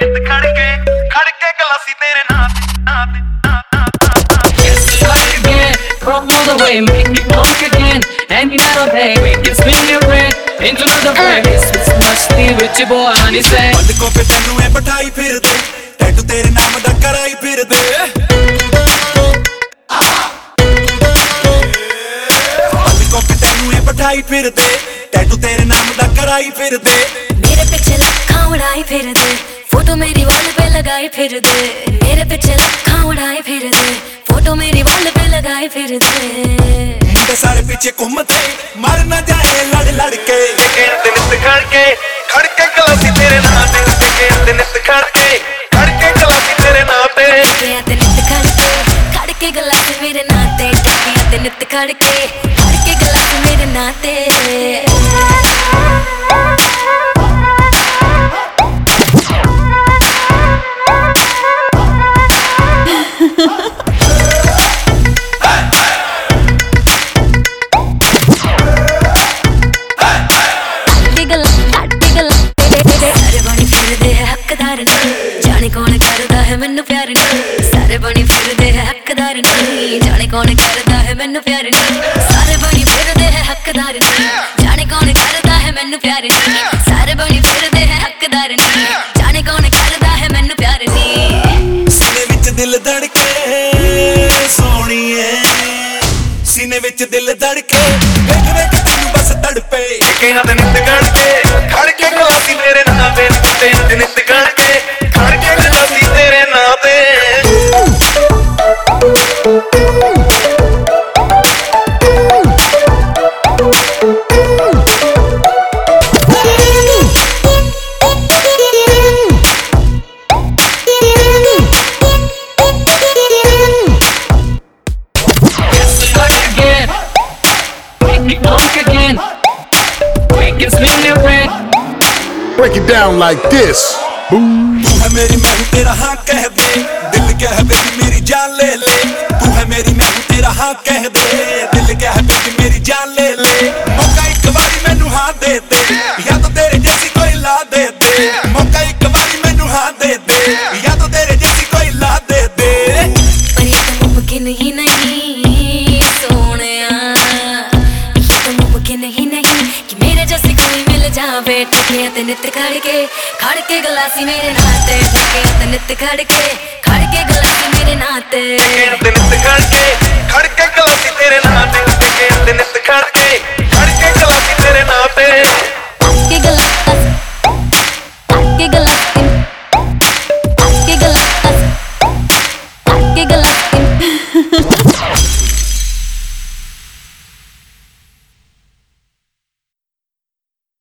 ਤੇ ਨਿੱਤ ਖੜ ਕੇ ਖੜ ਕੇ ਗਲਾਸੀ ਤੇਰੇ ਨਾਂ ਤੇ ਨਾਂ ਤੇ From all the way, make me walk again Any night or day, we can swing your way Into the place, it's musty with your boy, honey say ਬੰਦ ਕੋਪੇ ਤੈਨੂੰ ਐ ਬਿਠਾਈ ਫਿਰਦੇ ਟੈਟੂ ਤੇਰੇ ਨਾਮ ਦਾ ਕਰਾਈ ਫਿਰਦੇ ਬਿਠਾਈ ਫਿਰਦੇ ਟੈਟੂ ਤੇਰੇ ਨਾਮ ਦਾ ਕਰਾਈ ਫਿਰਦੇ ਮੇਰੇ ਪਿੱਛੇ ਲਗਾਏ ਫਿਰਦੇ ਮੇਰੇ ਪਿੱਛੇ ਲੱਖਾਂ ਉਡਾਏ ਫਿਰਦੇ ਫੋਟੋ ਮੇਰੀ ਵਾਲ ਤੇ ਲਗਾਏ ਫਿਰਦੇ ਮੁੰਡੇ ਸਾਰੇ ਪਿੱਛੇ ਘੁੰਮਦੇ ਮਰ ਨਾ ਜਾਏ ਲੜ ਲੜ ਕੇ। ਗੇਰ ਤੇ ਨਿੱਤ ਖੜ ਕੇ ਖੜ ਕੇ ਕਲਾਸੀ ਤੇਰੇ ਨਾਂ ਤੇ। ਗੇਰ ਤੇ ਨਿੱਤ ਖੜ ਕੇ ਖੜ ਕੇ ਕਲਾਸੀ ਤੇਰੇ ਨਾਂ ਤੇ। ਗੇਰ ਤੇ ਨਿੱਤ ਖੜ ਕੇ ਖੜ ਕੇ ਕਲਾਸੀ ਮੇਰੇ ਨਾਂ ਤੇ। ਟੱਪੀਆਂ ਤੇ ਨਿੱਤ ਖੜ ਕੇ ਹੱਕਦਾਰ ਨਹੀਂ। ਜਾਣੇ ਕੌਣ ਕਰਦਾ ਹੈ ਮੈਨੂੰ ਪਿਆਰ ਨਹੀਂ। ਸਾਰੇ ਬਣੀ ਫਿਰਦੇ ਹੈ ਹੱਕਦਾਰ ਨਹੀਂ। ਜਾਣੇ ਕੌਣ ਕਰਦਾ ਹੈ ਮੈਨੂੰ ਪਿਆਰ ਨਹੀਂ। ਸਾਰੇ ਬਣੀ ਫਿਰਦੇ ਹੈ ਹੱਕਦਾਰ ਨਹੀਂ। ਜਾਣੇ ਕੌਣ ਕਰਦਾ ਹੈ ਮੈਨੂੰ ਪਿਆਰ ਨਹੀਂ। ਸੀਨੇ ਵਿੱਚ ਦਿਲ ਧੜਕੇ ਸੋਣੀਏ ਸੀਨੇ ਵਿੱਚ ਦਿਲ ਧੜਕੇ, ਵੇਖ ਵੇਖ ਤੈਨੂੰ ਬਸ ਤੜਪੇ। ਟਿਕਿਆ ਤੇ ਨਿੱਤ ਖੜ ਕੇ ਖੜ ਕੇ ਗਲਾਸੀ ਤੇਰੇ ਨਾਂ ਤੇ again. We can swing it red. Break it down like this. Boom. ਤੂੰ ਹੈ ਮੇਰੀ ਮੈਂ ਤੇਰਾ ਹਾਂ ਕਹਿ ਦੇ ਦਿਲ ਕਹਿ ਵੇ ਕਿ ਮੇਰੀ ਜਾਨ ਲੈ ਲੈ ਤੂੰ ਹੈ ਮੇਰੀ ਮੈਂ ਤੇਰਾ ਹਾਂ ਕਹਿ ਦੇ ਦਿਲ ਕਹਿ ਵੇ ਕਿ जा टके ते नित खड़के खड़के गलासी मेरे नाते टके ते नित खड़के खड़के गलासी मेरे नाते। टके ते नित खड़के खड़के गलासी तेरे नाते टके ते नित